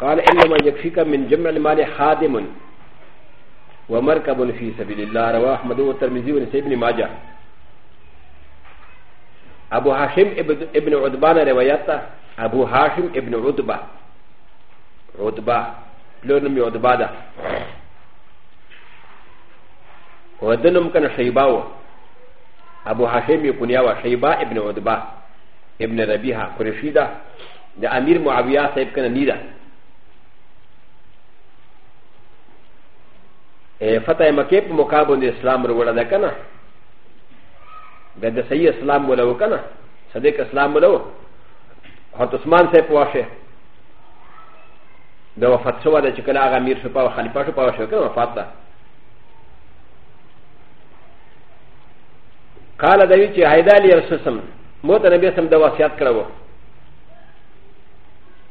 قال انما يكفيك من جمع المال خادم ومركب في سبيل الله رواه احمد والترمذي ونسيب بن ماجه ابو هاشم ابن عدبان روايته ابو هاشم ابن عدبه عدبه لونم عدبه ده ودنم كان شيباو ابو هاشم يكون يوا شيبا ابن عدبه ابن ربيعه قرشيده د امیر معاویه صاحب کنه نیدا فتح مکه په مقابل د اسلام وروړه ده کنه د صحیح اسلام ولو کنه صدیق اسلام ولو حضرت عثمان صاحب واشه د وفات شو د چې کله هغه امیر شو په خلیفہ شو په شو کنه وفات ده قال دوی چې هیدا لرسسم مو ته نبی سم د وصیت کړو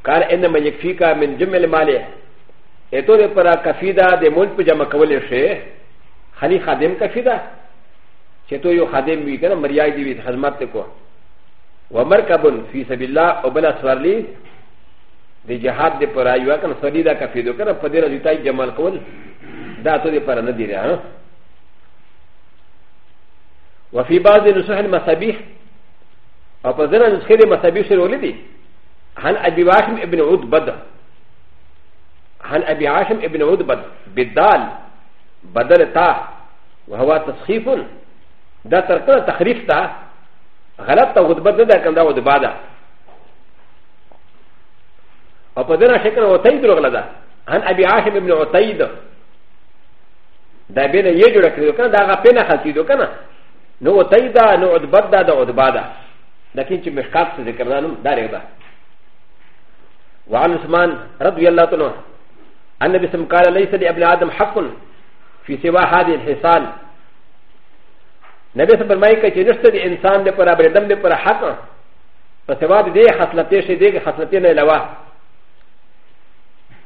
قال انما يكفيك من جمل ماله اتو ده پرا کفی دا ده ملک پا جمع کولی شه خلی خادم کفی دا چه تو یو خادم بی کنه مریای دیوی خدمت تکو و مرکبون فی سبیل الله او بلا سوارلی ده جهاد ده پرا یو کنه سوارلی دا کفی دو کنه پا دیر ازیتای جمال کول دا تو ده پرا ندیره ها وفي بعض نصح المصابيح او په ځنه نسخې د مصابيح سره ولیدي عن ابي هاشم ابن عود بدر عن ابي هاشم ابن عود بدر بالدال بدل تا وهو تسخيف دا تركنا تخريف تا غلط تا عود بدر دا كان دا عود بادا او په دغه شکل عتید راغله ده عن ابي هاشم ابن عتید دا بین یې جوړه کړو کنه دا هغه پنه خلتیدو کنه نو عتید نو عدبد دا د عدباده لکه چې مشکات څه ذکر نه نو دا رغده وعن عثمان رضي الله عنه أن النبي صلى قال ليس لابن آدم حق في سوى هذه الحصان نبي صلى الله عليه وسلم نشت الإنسان لبرا بردم لبرا حق فسوى دي خصلتي شي دي خصلتين لوا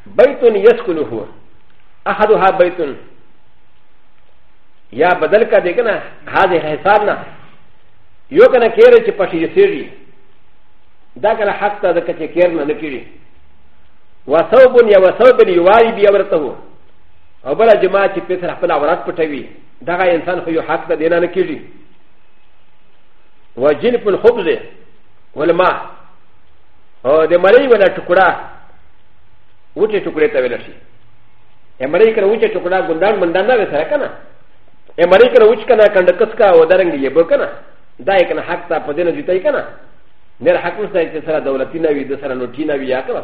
بيت يسكنه أحدها بيت يا بدل کا دیکھنا هذه حصان یو کنه کېره چې پښې یې سیږي دا کنه حق ته د کچې کېر نه نه کېږي وصوب یا وصوب یواری بیا ورته وو او بل جماعت چې په سره خپل عورت پټوي دغه انسان خو یو حق ته دینه نه کیږي وجنب الخبز والماء او د مړی ولا ټکړه وټه ټکړه ته ویل شي امړی کړه وټه ټکړه ګندان مندان نه سره کنه امړی کړه وټ کنه کندکس کا ودرنګ یې بو کنه دا یې کنه حق ته په دینه جوړی کنه نه حق نشته چې سره دولتي نه وي د سره نوټی نه وي یا کنه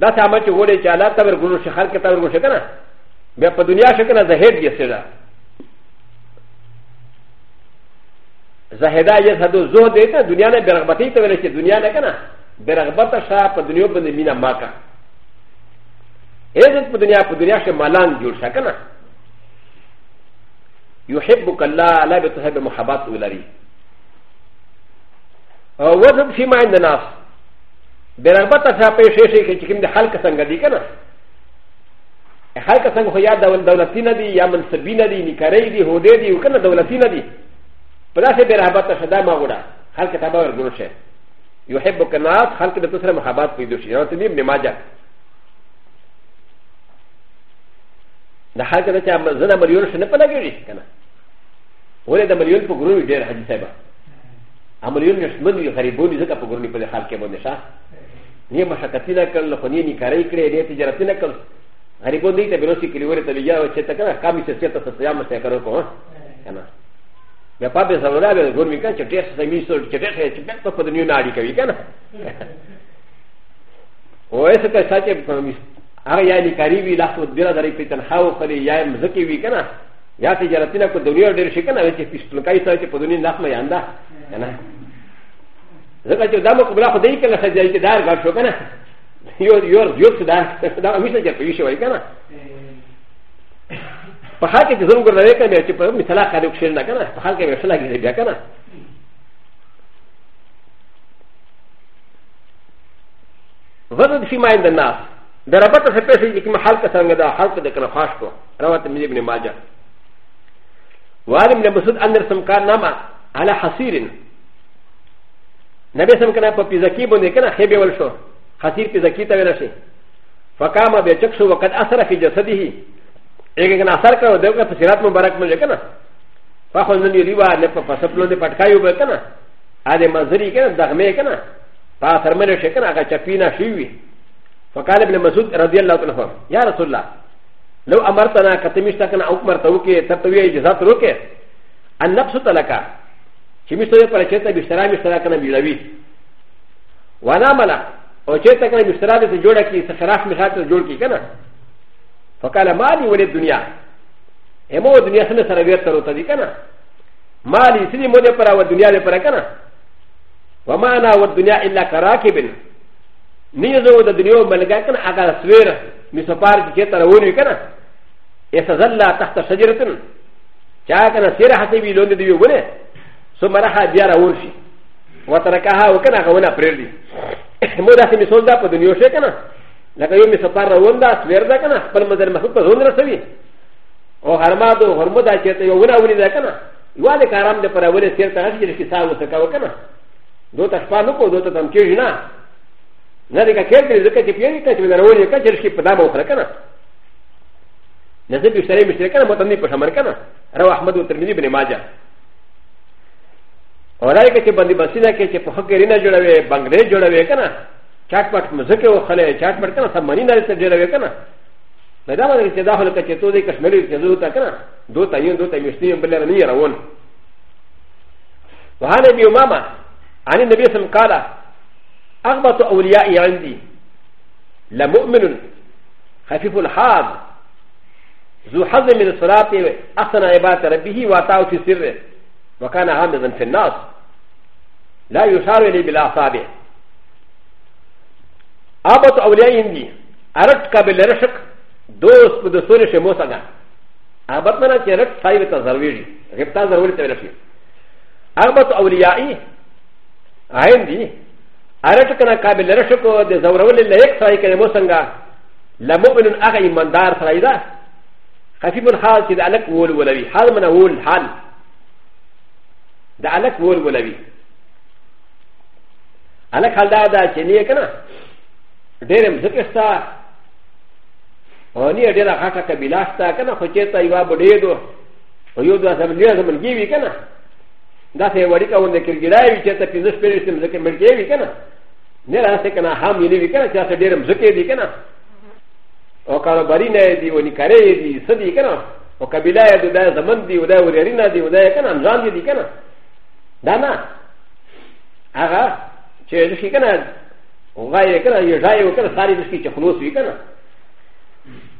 だってあまちごれちゃらたぶんしゃかたぶんしゃかな。べぱどにゃしゃかな、ぜへりせら。ザヘダイヤサドゾーデータ、ドニアネベラバティタウェレシェ、ドニアネカナ。ベラバタシャー、パドニオブネミナマカ。エゼンパドニア、パドニアシェマラン、ユーシャカナ。ユヘブカラー、ラベトヘブモハバトウラリ。وزن في معنى الناس ベラバタサペシェシェキキンデハルカサンガディケナハルカサンホヤダウンダウラティナディヤマンサビナディニカレディホデディウカナダウラティナディプラセベラバタサダマウダハルカタバウルグルシェ يحب كناس خلق التسرى محبات في دوشي يعني تنين بماجا ده خلق التسرى زنا مليون شنة فلا جوري كنا ولا ده مليون في قرون يجير حديثة با مليون يشمن يغريبون يزكى في قرون يبدأ خلق يبون نشاه ニマシャカティナカル、フォニーニカレイクレイ、ディジャーティナカル、アリボディタビロシキリウェルトリヤー、チェタカラ、カミセセタサヤマセカロコン。やパペザウラベル、ゴミカチェテス、セミソル、チェテス、チェテス、フォニーナリカリカナ。オエセカサチェプロミス、アヤニカリビラフォディラダリピタン、ハウフォリヤムズキウィカナ。やてじゃらてなことによるしかな、え、ピストンカイサイティポドニーナフマヤンダ。ځکه چې دا مقبله خدای کله خځای چې دار غړ شو کنه یو یو یو څه دا دا همیشه چې پیښ شوی کنه په حال کې زموږ ګرځې کنه چې په مثال خارې وښیر نه کنه په حال کې وښلا کیږي بیا کنه ورد فيما عند الناس د ربط سره پیسې چې محل کا څنګه دا حلق د کنه خاص کو روایت مې ابن ماجه وارم له مسعود اندر سمکار نامه على حصير なべさんからパピザキボネケナヘビウルショー、ハシピザキタベラシ。ファカマベチェクショーカアサラフィジャサディヒ。エゲナサカウデカフィラムバラクムレケナ。ファホンリワーネパパサプロデパカヨベケナ。アデマズリケナダメケナ。パサメレシェケナガチャピナシウィ。ファカレブレマズウラディアラトナフォン。ヤラソラ。لو أمرتنا كتمشتكنا أو مرتوكي تتوية جزات روكي النفس تلك چې مشتره پر چېرته مشتره مشتره کنه بیلوي وانا ملا او چېرته کنه مشتره دې جوړه کی سخراف مخات جوړ کی کنه فقال مالي ولې دنیا همو دنیا سره سره ویر تر وته دي کنه مالي سړي مو دې پر او دنیا دې پر کنه وما انا والدنيا الا كراكب نيزو د دنیا ملګا کنه هغه سویر مسپار کې تر ونی کنه يتذلل تحت شجره چا کنه سیره حتی وی لوند دی وونه ثم راح بيارا ورشي وتركها وكان غونا بريدي مودا سمي سولدا قد نيوشي كنا لكن يومي ستار وندا سويردا كنا بل مدر محبوب زون رسوي او هرمادو هرمودا چيتا يوونا وني دا كنا يوالي كارام دي پر اولي سير تغشي رشي ساو سكاو كنا دو تشپا نکو دو تم کېږي نه نه دې کا کېږي ځکه چې پیری کچ ولا ورې کچ رشي په دامه وخره کنه نه دې بشری مشرکانه متنی په شمر کنه رو احمد و ترمذی بن ماجه و ل ك ت ب ن د ي بسيطه كي تفكر ن ا جلوي بانغلي جلوي كنا شاتمت مزكي وخلي شاتمت كنا سمانين على جلوي كنا لدى ما يتداخل كتو دي كشمالي كزوتا كنا دو تايون دو تايوشتين بلا نير اون وهذا ابي امامه عن النبي صلى الله عليه وسلم قال اغبط اوليائي عندي لمؤمن خفيف الحاض ذو حظ من الصلاه احسن عباده ربه واتاه في سره وكان عامدا في الناس لا يشار إليه بالأعصاب أبط أولياء هندي أردت قبل رشق دوس بدسون شموسا دا أبط منا كي رشق صاحب تزرويجي غبتا زروري تبلشي أبط أولياء هندي أردت كنا قبل رشق دي زورول اللي يكسر كي موسا لمؤمن أغا إيمان دار سرايدا خفيف الحال كي دا ألك وول ولوي حال منا وول حال دا ألك وول ولوي アラカダダチェネケナデレムズケスタオニアデラハタカビラスタケナホチェタイワブデドオヨダサムリアザムギビケナダセワリカウンデキルギライチェタピズスペリスムズケメギビケナネラセケナハムユニビケナチャセデレムズケビケナオカロバリネディオニカレディセディケナオカビライドダザマンディオダウリアリナディオダエケナンザンディケナダナアガ چې شي کنه غای کنه یې ځای وکړ ساری د شي چې خلوص وی کنه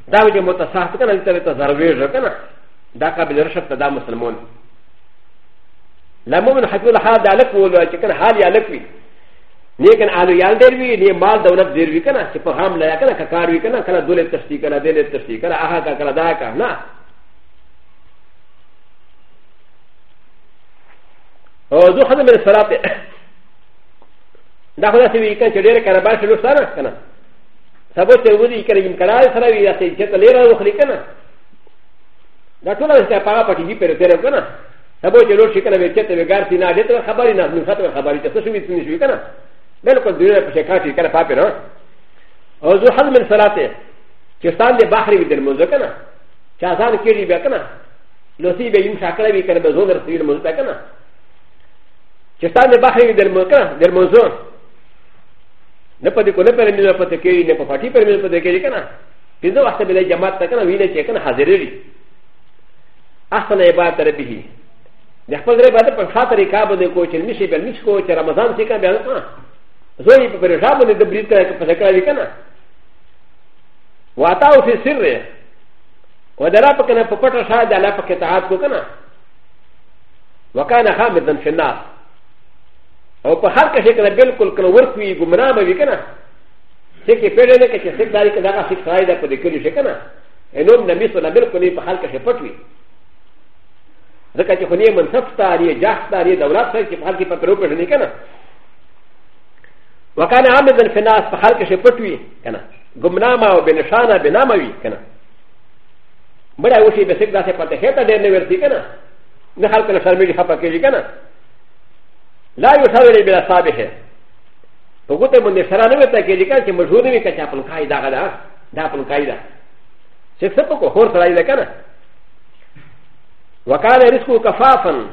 دا چې متصاحب کنه تر ته ضربې کنه دا قابل رشد ته دا مسلمان لمو من حفظ الحال دا لک ولو چې کنه حال یا لک وی لیکن آلو یال دیر وی نه مال دولت دیر وی کنه چې په هم لا کنه کار وی کنه کنه دولت تشتی کنه دولت تشتی کنه آها کا کنه دا کا نه او ذو خدمه الصلاه だからせいかんちでれからばしろさなかな。サボテウディケリンからさらびだせちゃったレラを振りかな。だとらせたパパティギペルテレかな。サボテロシカナベチェテベガーティナデトラハバリナムハトラハバリテソシミツミシュカナ。ベルコデュラプシェカチカラパペラ。オズハルメンサラテ。チェスタンデバハリビデルムズカナ。チャザンキリベカナ。ロシベインシャカラビカラベゾーダルティルムズカナ。チェスタンデバハリビデルムカナ。デルムズカナ。なパティコネペルミルパティケイネパティペルミルパティケイケナ。ピザワセベレジャマタカナウィネチェケナハゼリ。アサネバタレビヒ。で、ファレバタパンハタリカボネコチェミシベルミスコチェラマザンチェカベルマ。ゾイペルジャボネデブリカレパテカリケナ。ワタウフィシレ。ウダラパケナパパタシャダラパケタアコケナ。وكان حامدا في النار او په هر کښې کنه بالکل کنه ورک وي ګمراه به وي که نه څه کې پېژنې که چې څه داري که دغه فکر سړی ده په دې کلي شي که نه نوم نبي سره بالکل یې په هر کښې پټ وي ځکه چې خو نه یې منصب ستا نه یې جاه ستا نه یې دولت ستا چې په هر کښې په پرې وپېژنې که نه وکان عامدا في الناس په هر کښې پټ وي که نه ګمنامه او بې نشانه بې نامه وي که نه بړی وشي به څه داسې پته هېته ډېر نه ورځي که نه نه خلکو له شرمېږي خفه کېږي که نه لا يساوي بلا صابحه فقلت من سرانه وتاكيد كان مجهود بك شافن قايدا غدا دافن قايدا سيكسبك هو سرايدا كان وكان رزقه كفافا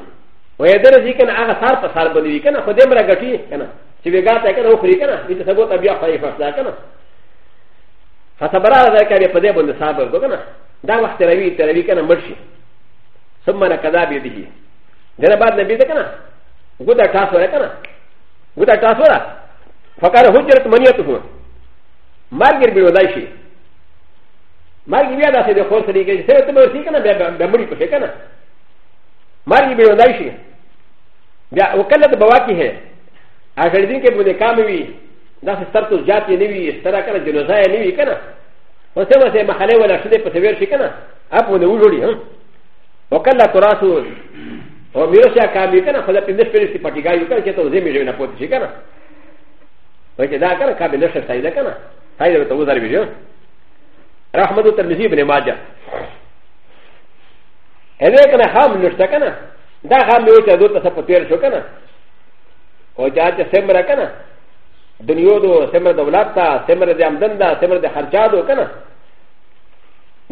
ويدرس يكن اغا صار فصار بني كان خدم رغتي كان سيغاتا كان اخري كان انت سبوت ابيع خليفه كان فصبر على ذلك بفدي بن صابر كان دا وقت روي تروي كان مرشي ثم نكذا بيده دنا بعد نبي كان و د تاسو را کنه و د تاسو را فقره حجرت منیته هو مارګر به ودای شي مارګ بیا داسې د خور سره کې چې ته به سې کنه بیا به مړی پښه کنه مارګ به ودای شي بیا وکله د بواکی ہے اگر دین کې بده کام وی داسې سر تو جات نه وی سترا کنه جنوزای نه وی کنه وسه وسه محله ولا شده په سویر شي کنه اپ ونه وړي هم وکله تراسو او میرا سیا کام یہ کنا خدا پندش پندش کی پٹی گائی کنا کہ تو زمین میں پوتی کنا وچ دا کنا کا بلش سایہ دا کنا سایہ تو وزار ویجو رحمت ترمذی ابن ماجہ اے کنا خام نشتا کنا دا خام یو تے دو تے پتیر شو کنا او جا تے سمرا کنا دنیا دو سمر دولت تا سمر دے آمدن دا سمر دے خرچا دو کنا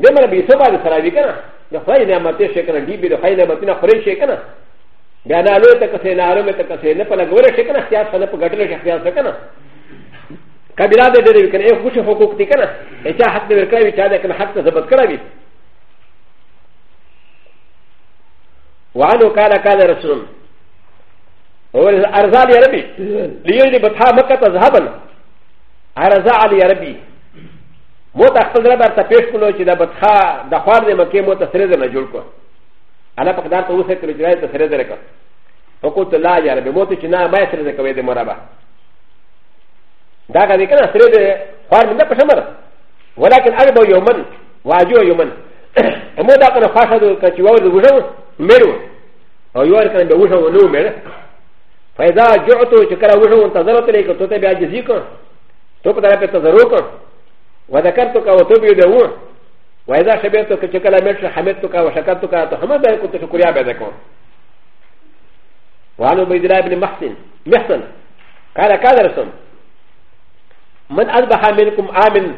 دمر بی سبا دے سراوی کنا د خدای نعمتې شي کنه دی به د خدای نعمتونه خوري شي کنه بیا نه لوي ته کسې نه آرامه ته کسې نه په لګورې شي کنه اختیار سره په ګټلو شي اختیار سره کنه کبیره دې دې کنه یو خوش حقوق دي کنه اچا حق دې ورکړي چا دې کنه حق ته ثبت کړی وعنه قال قال رسول ارزال يا ربي ليجلب بطها مكة ذهبا ارزا علي يا ربي もたくさんらばたペシコのちだばただファーでもけもたせれなじゅうこ。あなたかたうせくりられたせれでか。おこてらやらべもてちなませれでかべでもらば。だがでかなせれでファーになったしゃまら。わらけんあればよまん、わじゅうよまん。もだからファーサーとかちわうでうしょう、める。او یو ار کنه به وښه و نو مړه فایدا جوړ ته چې کړه وښه و انتظار ته لیکو ته به عجزې کو ته په طرفه تزرو کو وذكرتك وتبيده واذا شبعتك كلامك حمدتك وشكرتك وتحمدك كنت شكريا بعدك وعن عبيد الله بن محسن محسن قال قال رسول من اذبح منكم امن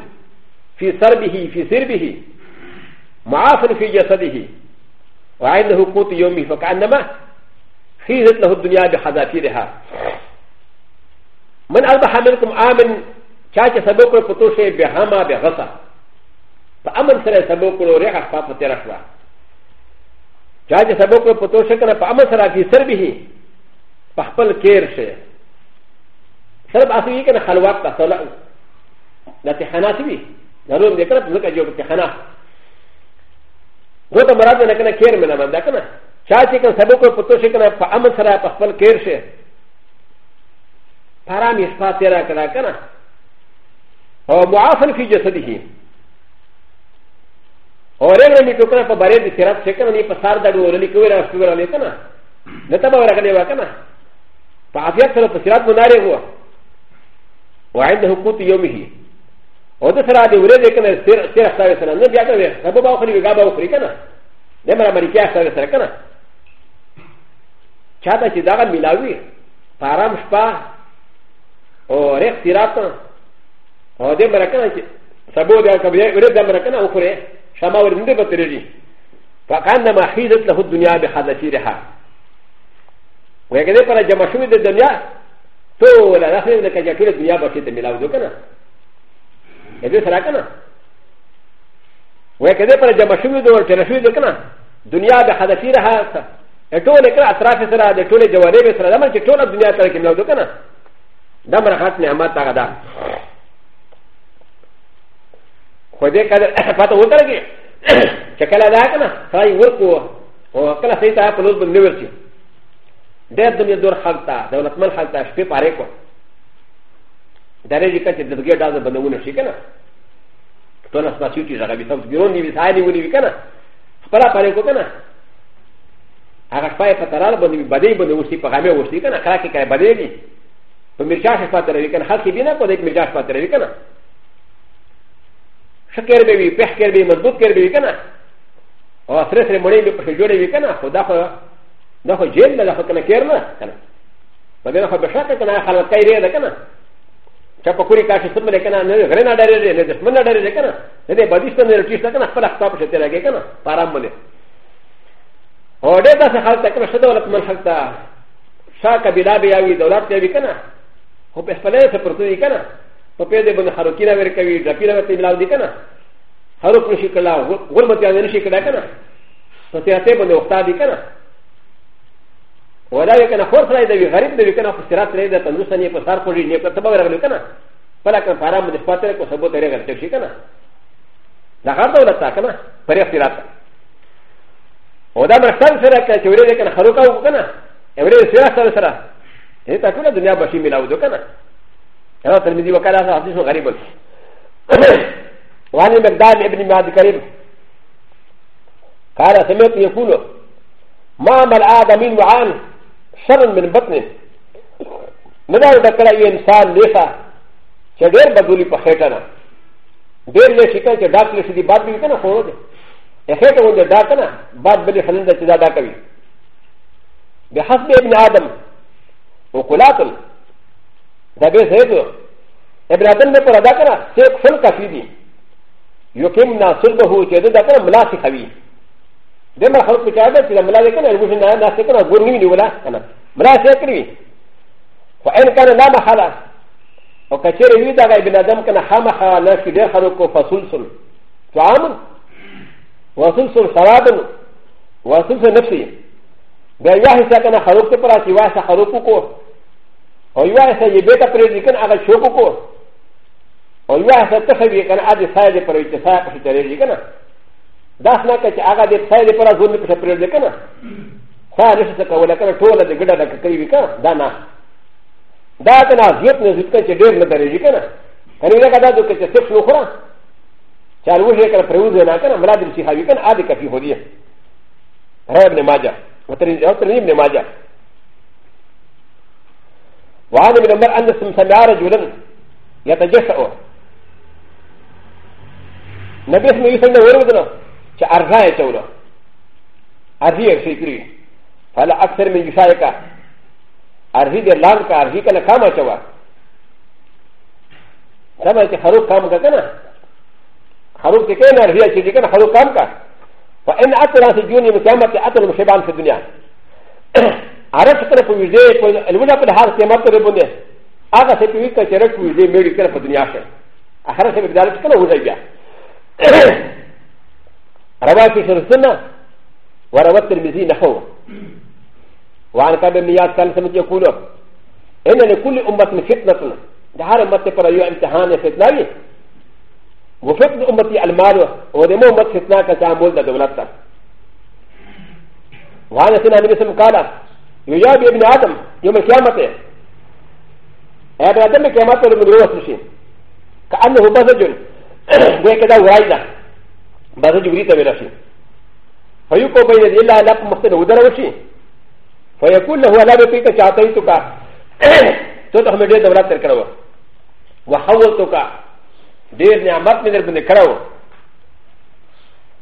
في سربه في سربه معافى في جسده وعنده قوت يومه فكانما خيزت له الدنيا بحذافيرها من اذبح منكم امن チャチサボクロポトシェベハマベハサパアマンセレサボクロレアパパテラシワチャチサボクロポトシェカナパアマンセラフィセルビヒパパルケーシェサルバスウィーケンハルワタソラダテハナティビナロンデカラプルカジョブテハナゴタマラダネカナケーメナマンダカナチャチキンサボクロポトシェカナパアマンセラパパルケーシェパラミスパテラカナカナ او معافن في جسده او رغم ان يكون هناك بارد سيرات شكرا ان يصار دعوه لكي يرى سورا لكنا نتبع رغم وكنا فعافيات سلطه سيرات مناري هو وعنده قوت يومه او ده سرا دي ورد كنا سير اختار سنه نبي اكبر سبب اخري غابه اخري كنا نمر امريكا اختار سنه كنا چاته چې دغه ملاوي پارام شپه او رغ سیرات او د مرکه سبو د کبه ورې د مرکه نه وخره شما ورنده به ترېږي فکان ما خیزت له دنیا به حذفیرها وګړي پر جمع شوې د دنیا ټول راخې د کجا ټول دنیا به ته ملاو دو کنه دې سره کنه وګړي پر جمع شوې د ورته شوې د کنه دنیا به حذفیرها ټول کړه اطراف سره د ټول جوارې سره دمر چې ټول دنیا تر کې ملاو دو کنه دمر خاص نعمت هغه ده خو دې کله پته وکړه چې کله دا کنه سړی ورکو او کله سړی ته په لوز باندې ورچی ډېر دنیا دور خلک ته دولتمن خلک ته شپې پاره کو درې دې کته د بګیا ډاز بندونه شي کنه ټول اسما سیوتی زغه به تاسو ګرون نیوي ځای نیوي نیوي کنه خپل پاره کو کنه هغه شپه په ترال باندې بدې باندې وسی په غمه وسی کنه کله کې کله بدې دي په مرجا شپه ترې کنه خلک به نه کو دې مرجا شپه ترې کنه سکر به وي پخ کر به مضبوط کر به وي کنه او سره سره مړې به په جوړې وي کنه خو دا خو دا خو جیل نه دا خو کنه کېر نه کنه مګر خو بشکه کنه خلک کوي رې ده کنه چا په کوري کاش سم نه کنه نه غره نه ډارې نه دشمن نه ډارې کنه نه دې بدیشت نه رټیشت کنه خپل خطا په شته راګې کنه پارام باندې او ډېر داسې خلک ته کنه شته ولک من خلک ته شا کبیلا به یاوي دولت ته وي کنه خو په خپلې څه پرته وي کنه په پې د بن حرکینه ور کوي د پیره ته ملاو دي کنه حرف نشي کلا غربت یې نشي کلا کنه په تیاته باندې وخت دي کنه ولا یې کنه خور سره دی غریب دی کنه په سرات لري د تندرست نه په سر پوری نه په تبه ورغلی کنه په لکه فارم د پاتره کو سبوت لري غلط شي کنه دا هر دولت تا کنه پرې سرات او دا مرستان سره کنه چې ورې کنه خروکاو کنه ورې سرات سره سره دې تا کنه دنیا بشي ملاو دو کنه ا ل ت ر م ذ ي وكان هذا حديث غريب وعن المقدار ابن معد الكريم قال سمعت يقول ما مل ادم وعان شر من بطنه ندعو ذكر اي انسان ليس شدير بدولي بخيتنا دير ليس كان كداك ليس دي باب بيتنا خورد اخيتا وانت داكنا باب بلي خلنا تدا داكوي بحسب ابن ادم وقلاته だべせぞ。エブラダンのパラダカラ、セクフルカフィディ。よけんな、それのほうけどだからムラシカビ。でも、ハルプチャーだけムラレカナ、ウジナナセカナ、ゴミニウラ、ムラシカビ。ファエンカナナマハラ。おかちれゆだが、ビナダムカナハマハラ、シデハロコファスルソル。ファアムワスルソルサラブン、ワスルソルネプシー。で、やはりさかなハロクトパラシワサハロココ。او یو هسه یې بیت پرې دي کنه هغه شو کو او یو هسه ته خو یې کنه ادي سایه پرې چې سایه پرې چلے دي کنه دا څنګه چې هغه دې سایه پرې ځون پرې پرې دي کنه سایه نشته کوله کنه ټوله دې ګډه د کوي کنه دا نه دا کنه زیات نه زیات چې ډېر نه درې دي کنه کنه دا کدا دوی چې صرف نو خورا چارو یې کنه پرې نه کنه ملا دې شي خاوي کنه ادي کفي هودي رب نه ماجه وترې او ترې نه ماجه وعن ابن عمر أن سمع رجلا يتجسأ نبي اسمه يسمى ورودنا كأرزا يتولى أرزي يرسي كري فلا أكثر من يشايكا أرزي دي لان كا أرزي كلا كاما شوا كما يتي خروق كاما كنا خروق تي كنا أرزي يتي كنا خروق كاما فإن أكثر عن سجوني مكامة أكثر مشيبان في الدنيا アラスカラフィゼー、アルミナプルハーティマトルボネ、アガセピウィカチェレクウィゼー、メリカルフォディアシェ。アハラセミダルスカラウザイヤ。アラバキシルスナ、ワラワテルミズィナホー。ワンカベミヤサンセミジョクロ。エネルクルウマツミフィッナトル。ダハラマテパラユアンテハネフィッナリ。ウフィッナウマティアルマロ、ウデモマツフィッナカジャンボルダドラタ。ワンセナミスムカラ。يجاب ابن ادم يوم القيامه ابن ادم القيامه من رواه سوشي كانه بزجل وكذا ورايدا بزجل بريتا براشي فيقول بين الا لك مختلف ودروشي فيقول له لا بفيك شاطيتك تتهم دير دولات تركوا وحولتك دير نعمات من ربنا كروا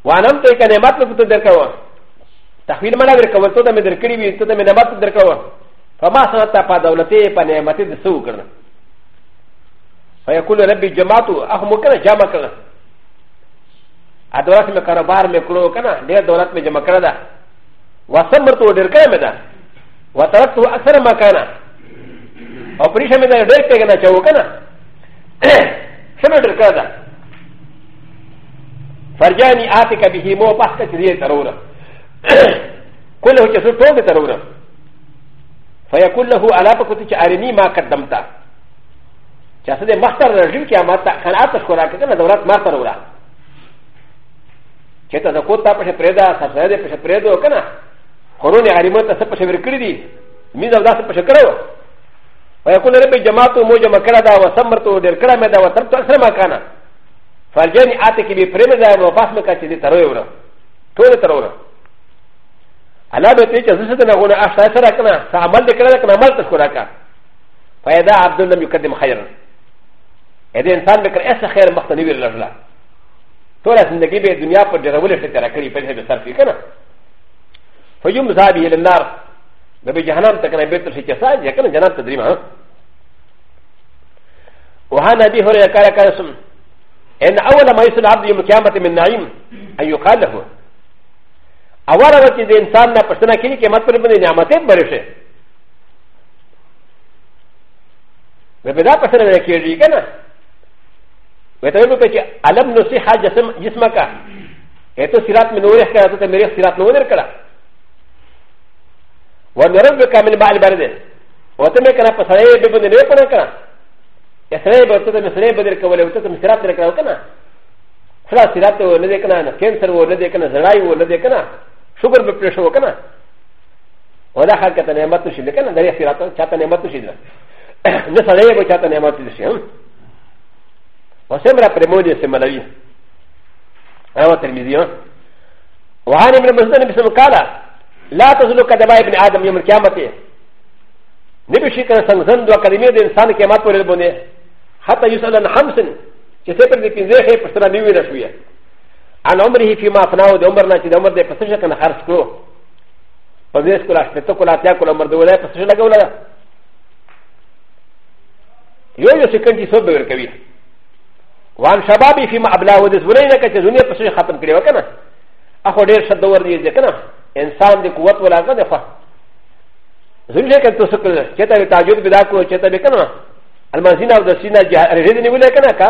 وانمتك نعمات من ربنا كروا تحویل ملا درکول ته مې درکړي وي ته مې نعمت درکوه فما سنت په دولتې په نعمتې د څه وکړه فیقول ربي جماعتو اخو مو کنه جمع کړه ا دولت مې کاروبار مې کړو کنه ډېر دولت مې جمع کړه ده وسمرتو ډېر کړه مې ده وترکتو اکثر ما کنه او پریشه مې ده ډېر پیګنه چاو کنه سمې ډېر کړه ده فرجاني آتك به مو پخته دې ضروره كله جسر طول ترونا فيقول له على فكرة أرني ما قدمتا جسد مختار رجيم كي أمات كان أتش كورا كنا دورات ما ترونا چتا دا کوتا پشه پریدا سرسره ده پشه پریدو کنه خورونه غریمه ته پشه ورکړی دي مين او داسه پشه کړو ويقول ربي جماعتو مو جمع کړه دا وسمرتو ډېر کړه مې دا وترت سره ما کنه فرجني آتي کې به پرېمه دا نو پاس مې کچې دي تروي وره ټول تروره انا بيتي جزء من اشهر سرقنا فعمل ذكرك نعمل تذكرك فاذا عبد لم يقدم خيرا اذا انسان بكر اس خير مختلف الرجل تولى زندگی به دنیا پر جرول سے تیرا کری پہلے بسر کی کنا فیوم ذابی النار نبی جہنم تک نہ بیت سے چسا یا کنا جنت تدریم ہاں وہاں نبی ہو رہا کار کار سن ان اول ما يسل عبد يوم القيامه من نعيم ان يقال له アワラワキでインサンナパスナキリケマトルブリナマテンバリシェ。ウェブダパスナキリケナ。ウェブダケアラムノシハジャスマカ。エトシラミノレカラトメリシラノレカラ。ウォンレブカメンバリバリデン。ウォトメカラパサレブブネレパナカラ。やせればとてもせればでかわれとてもせられるかな。そらせらとはねでかな、キャンセルはねでかな、ザライはねでかな。شكر بقرشه وكنا ولا حركه نعمت تشيل كنا دري اختيارات شاتا نعمت تشيل نسالي بشاتا نعمت تشيل وسمرا برموني سمالوي انا تلميذيون وعن ابن مسلم بسم قال لا تزلوا كدبا ابن ادم يوم القيامه نبي شيكا سنزن وكلمه الانسان كما تقول حتى يسال عن خمس يسال عن خمس يسال عن خمس يسال عن خمس ان عمره فيما افناه د عمرنا چې د عمر د پسش کنه خرج کړو په دې سکول شپته کولا تیا کول عمر د ولای پسش لګول یو یو سکن چې سود ور کوي وان شبابي فيما ابلاه د زولای نه چې دنیا پسش ختم کړي وکنه اخو ډیر شد ور دی کنه انسان د قوت ولاګه ده خو زولای کنه تاسو کړه چې ته تاجود بدا کو چې ته وکنه المزین او د سینا جهاد رېدنی ولای کنه کا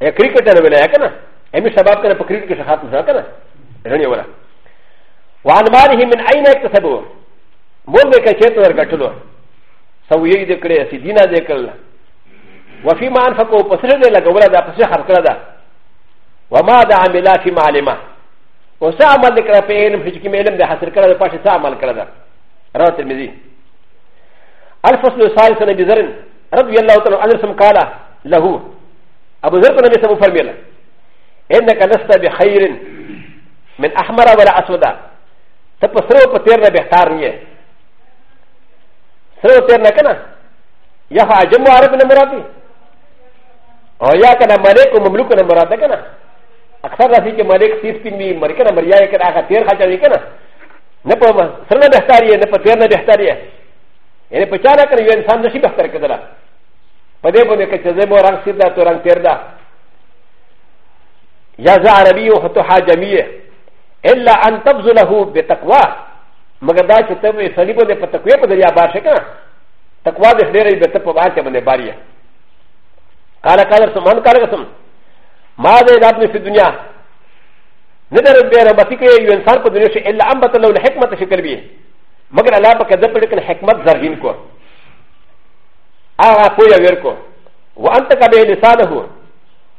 یا کرکټر ولای کنه ا م ي شباب كان فكريك شخص مساكنا غني ولا وعن ماله من اين اكتسبوا مولى كشيط ورغتلو سويه ذكرى سيدنا ذكر وفيما انفقوا فسرنا لك ولا ذا فسر حركه ذا وما ذا عملا فيما علما وسا عمل ذكرى في علم حجكم علم ذا حسر كذا فاشي سا عمل كذا رواه الترمذي الفصل الثالث عن ابي ذر رضي الله تعالى عنه قال له ابو ذر كان يسمى فرميله انك لست بخير من احمر ولا اسودا تبصروا بطيرنا بختارني سروا تيرنا كنا يا فاجم عرب نمراتي او يا كنا ملك ومملوك نمراتي كنا اكثر ناس يجي ملك سيسبين بي مريكنا مريا كنا اخا تير خاطر كنا نبوما سرنا بختاري نبطيرنا بختاري يعني بچانا كنا يو انسان نشي بختار كدلا پدې باندې کچې زمو رنگ سیدا تو رنگ تیر دا جزا عربي وحتها جميع إلا أن تبذله بتقوى مگر دا چې ته یې سړي باندې په تقوی په دریا بار شي کنه تقوا دې ډېرې به ته په باندې باندې باریا قال قال سمان قال قسم ما دې د خپل دنیا نه درې به ربتی کې یو انسان په دنیا شي الا ان بتلو الحکمت شکل به مگر الله په کده په کې حکمت زرین کو هغه پویا ور کو وانت کبه لسانه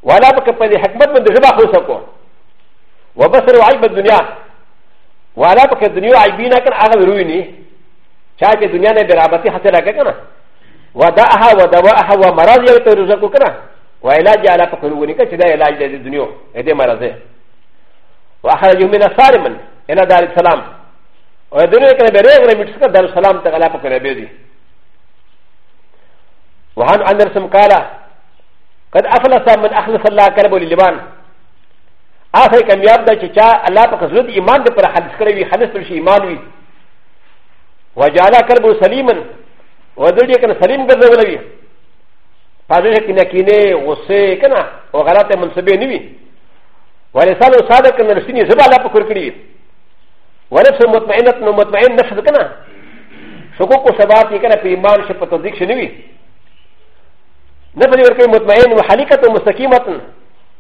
ولا بك ب ا ل ح ك م ت من دجبا خوسكو وبصر عيب الدنيا ولا بك الدنيا عيبينا كان اغل رويني شايف الدنيا برابطي حتى لك كنا وداها ودواها ومرض يرزقو كنا وعلاج على فقلوني كتدا علاج الدنيا هذه مرضي واخرجوا من الصارم الى دار السلام ودنيا كان بريغ رميتسكا دار السلام تغلى فقلبي وعن اندرسم قال قد افلس من اخلص الله قلب للبان اخر کامیاب دا چې چا الله په قصد ایمان دې پر حدیث کړی وي حدیث پر شي ایمان وي وجعل قلبه سلیما وذل دې کنه سلیم ګرځول وي پدې کې نه کینه غصه کنه او غلط منسبه نه وي ورسال صادق کنه رښتینی زبا الله په کور کړی وي ولبس مطمئنه مطمئن نفس کنه شکوک او ثبات یې کنه په ایمان شپه تصدیق شنه وي نه په دې ورکه مطمئن و حلیقه مستقیمه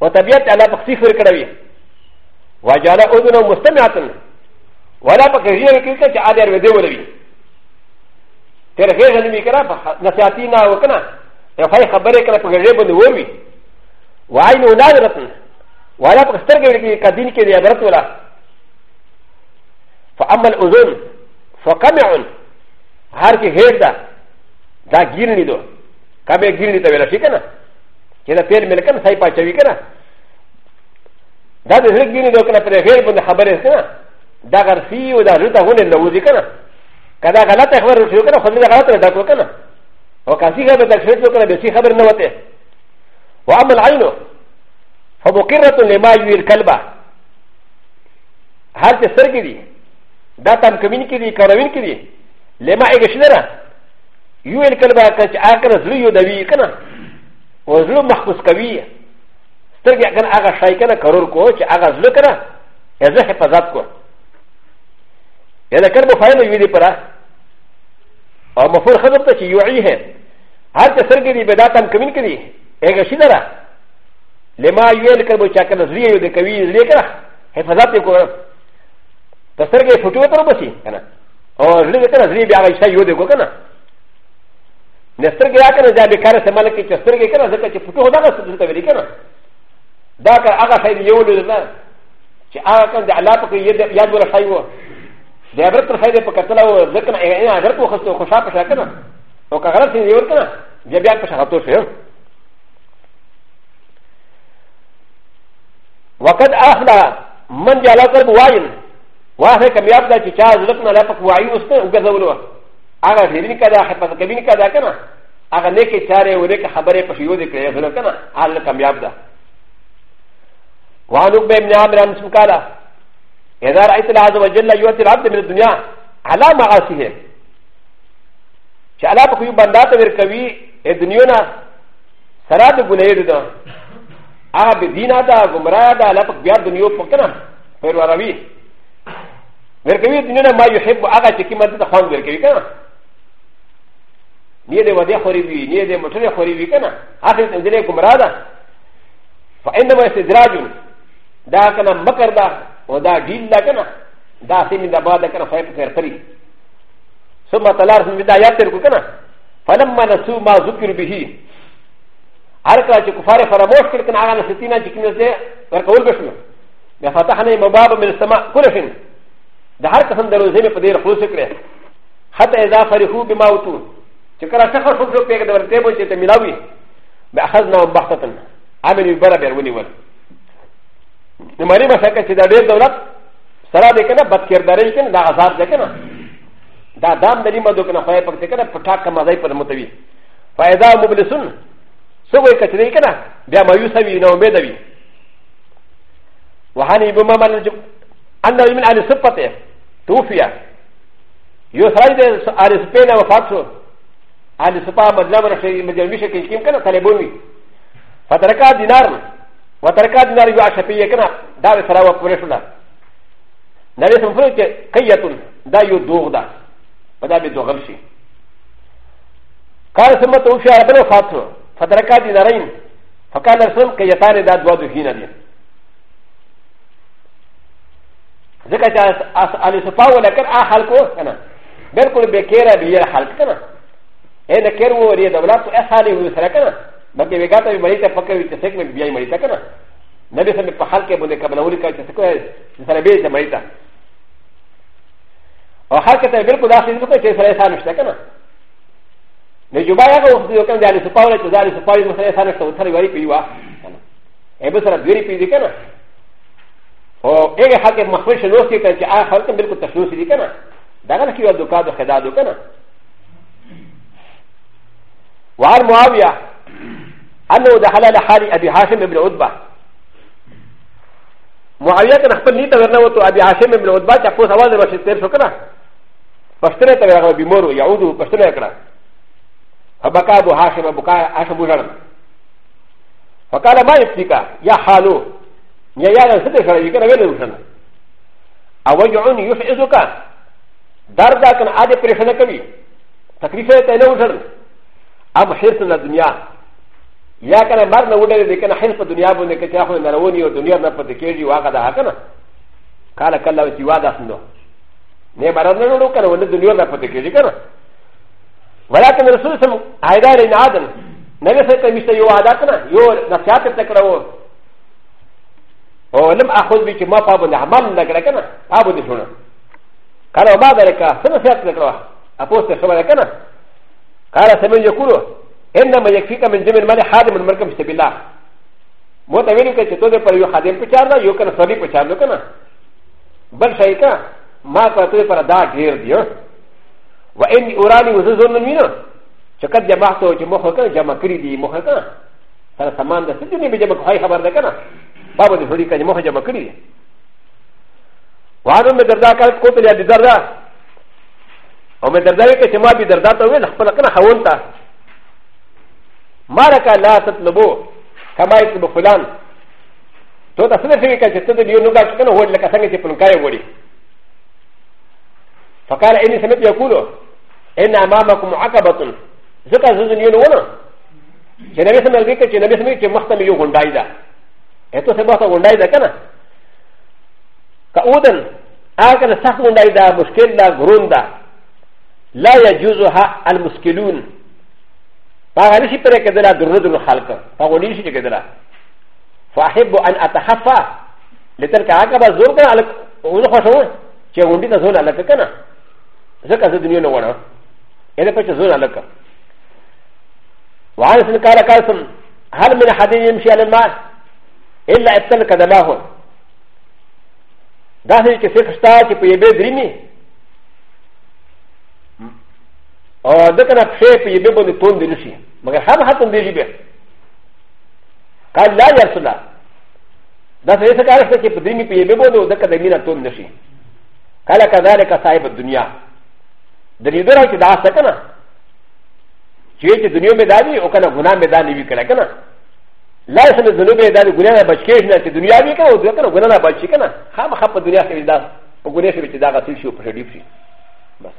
و طبيعت الله تخفيف ورکړوي وجعل اذن مستمعه ولا بقيه کې چې عادي ور دي ولوي تر هغه چې مې کړه نصيحتینا وکنه یو فای خبره کړه په غړې باندې وروي وای نو نادرتن ولا بقستر کې کدين کې دې عبرت ولا فاما الاذن فقمع هر کې هېدا دا ګیرنی دوه カベギリタベラシカナ。キャラペルメルカンサイパチェビカナ。ダディギリドカナプレヘルブンハバレスカナ。ダガシーウダルタウンのウジカナ。カダガラタヘルシュカナ、ホンダガラタダコカナ。オカシガベタシュカナベシハブルノテ。ワアマライノ。フォボキラトネマユイルカルバ。ハルテスルギリ。ダタンコミュニキリ、カラウィンキリ。レマエゲシナラ。یو ال کلبا کچ اکر زړه یو دوی کنه او زړه محبوس کوي سترګې کنه هغه شای کنه کرور کو چې هغه زړه کنه یزه حفاظت کو یدا کلب فایل یو دی پره او مفور خبر ته چې یعیه هر ته سترګې دی بداتم کمین کړي هغه شي درا لما یو ال کلب چا کنه زړه یو دی کوي زړه کنه حفاظت کو ته سترګې فټو پر بسی کنه او زړه کنه زړه بیا هغه شای یو دی کو کنه ن س ت ر گ ي ا ك ن ا ج ا ب ي ك ا ر س م ا ل ك ي ت س ت ر گ ي ك ن ا ز ك ا ت ف ت و ه د ا ن ا س ت ر گ ي ك ن ا د ا ك ا ا غ ا ش ا ي يولو ل ن ا ش ا ك ا ن د ع ل ا ق ك ي د و ل ش ا ي و د ا ب ر ت ر ش ا ي د ب ك ت ل ا و ز ك ن ا ا ن ا د ر ت و خ س ت و خ ش ا ب ش ا ك ن ا و ك ا غ ر س ي يول ك ن ا ج ب ي ا ن ب ش ا ك ت و ش ي ر وقد أ خ ل ى من ج ا ل ا ق ل ب و ا ي ن و ا ه ك م ي ا ب د ا ش ا ز ل ك ن ا ل ا ق ك و ا ي و س ت ن ا و ج ز و ل و ه هغه غیرین کدا خدمت کوي نه کدا کنه هغه نه کې چاره ورې خبره په شیو دي کړې غره کنه حال کامیاب ده وانو به ابن عامر ان سمکالا اذا رايت الله عز وجل يؤتي العبد من الدنيا على معاصيه چې الله په یو بندا ته ورکوي د دنیا نه سره د ګنې ده هغه به دینه ده گمراه ده الله په بیا دنیا په کنه پر وراوي ورکوي دنیا ما يحب هغه چې قیمت ته خوان ورکوي کنه ニーデワデホリビー、ニーデモトレホリビーカナ、アセンデレコムラダ、ファエンドマセズラジュン、ダーカナマカダ、オダディーラカナ、ダーセミダバダカナファイプフェルプリ。ソマタラーズミダヤテルコカナ、ファラマナスウマズキルビヒ。アルカチコファレファラモスキルカナアナセティナチキムゼ、ウェカウルベシュン。ファタハネマババメルサマクルフィン。ダーカサンダロゼミファディルフォルセクレ。ハタエザファリフュービマウトゥ。چې کله څخه شو شو پیګ د ورته به چې ته ملاوي به اخذنا بحثتن عامل برابر ونیول د مری مسکه چې دا ډیر دولت سره دې کنه بد کردارې کنه دا آزاد دې کنه دا دام دې مدو کنه خو په دې کنه پټا کما ځای پر متوي فایدا مبلسن سو وې کچې کنه بیا مایوس وي نو امید وي وهاني بما من ان من على صفته توفيا يو سراج دې على سپينه وفات شو アンスパーマザマシェイマジャミシェキキンカナタレボミ。ファタラカディナー、ファタラカディナーユアシャピヤカナ、ダーサラワプレシュナ。なれそんふうけ、カヤトン、ダユドウダ、パダビドガムシ。カラスマトウシャーベロファト、ファタラカディナレイン、ファカラスン、カヤタレダドワドヒナディ。ذكرت أ ل ي س ف ا و لكن أ ح ل ك و ن ا بالكل بكيرا بيا حالك ن ا ا ن ك ر و ر ي د و ل ا ت ا ح ا ل ي و س ر ك ن ا بكي بغاتا بمريتا فكر يتسك من بيا مريتا كنا نبي سمي فحالك بني كابلوريكا تسكوى سربيتا مريتا و حالك تابيل كداسي نكوى تسرعي سانشتكنا نجوبايا وكان داري سقاوى تزاري سقاوى مسرعي سانشتا وتري وري بيوا ابسر بيري بيدي كنا و ايه حالك مخشوش نوسي كان جاء حالك بيركو تشوسي كنا دعنا كيو دوكادو خدادو كنا وعن معاويه انه دخل على حال ابي هاشم بن عتبه معاويه كان خبر نيته ورنوتو ابي هاشم بن عتبه تقول سوال رشيد تير شكرا فاشتري تغيره بمورو يعود فاشتري يكرا فبكى ابو هاشم ابو هاشم بوجرم فقال ما يفتيك يا حالو يا يا ستر شرعي كان غير مسلم اوجعون يفعزك دردك ان عاد بريشنك بي تكليفه تنوزر ام حرص ا ل د ن ي ا يا كان مرنا ودري لكن حرص الدنيا بنك تاخذ نروني والدنيا نفتكيجي وغدا هكذا قال كلا وتيوادا سنو نمرنا نروك انا والدنيا نفتكيجي كنا ولكن الرسول سم عيدار ان عدن نجسك مشتا يو عداتنا يو نفسيات تكرهو ولم اخذ بك ما فابن عمل لكنا فابن شنو قالوا ما ذلك سنسيات تكرهو اقوى تخبرك انا قال سمن يقول انما يكفيك من جمع المال حادم المركب استبلا موت اویلی که چه تو ده پر یو خادم پچار ده یو کنه سری پچار ده کنه بل شایی که ما که تو ده پر دا گیر دیو و این اورانی وزو زنن مینو چه کد جمع تو چه مخو کنه جمع کری دی مخو کنه سر سمان ده سجنی بی جمع خواهی خبر ده کنه بابا ده سری کنه مخو جمع کری دی وعنو مدردہ کل کتل یا دردہ او من درداري كي ما بي درداتا وين خبلا كنا خونتا ما لك لا تطلبو كما يطلب فلان تو تسنى فيك كي تطلب يو نوغا كنا هو لك سنة تي فلنكاية وري فقال إني سمعت يقولوا إن أمامكم عقبة زكا زوزن يو نونا جنبي سمع البيك جنبي سمع كي مختم يو غنداي دا اتو سباتا غنداي دا كنا كأودن آكنا سخ غنداي دا مشكل دا غرون دا لا يجوزها المسكلون فغنيشي بركدلا درد الخلق فغنيشي كدلا فاحب ان اتخفى لتلك عقبة زوجة على وزخشون شغلتي تزول على كنا زكا زدنيا نوانا اذا كنت زول لك وعن سنكار كاسم هل من احد يمشي على الماء الا ابتلك دماه داخل كسيخ شتاك في يبي دريمي او د کنه پښې په یبه باندې توند دي نشي مګر هم حتم دی جبه قال لا یا رسول الله دا څه څه کار څه کې په دې می په یبه باندې د کنه مینا توند نشي قال كذلك صاحب الدنيا د دې درو چې دا څه کنه چې چې دنیا مې دادي او کنه ګناه مې دادي وی کړه کنه لا سمه ذنوب مې دادي ګناه بچ کېږي نه چې دنیا وی کنه او دا کنه ګناه بچ کنه خامخ په دنیا کې دا په ګناه کې چې دا غسل شي په دې شي بس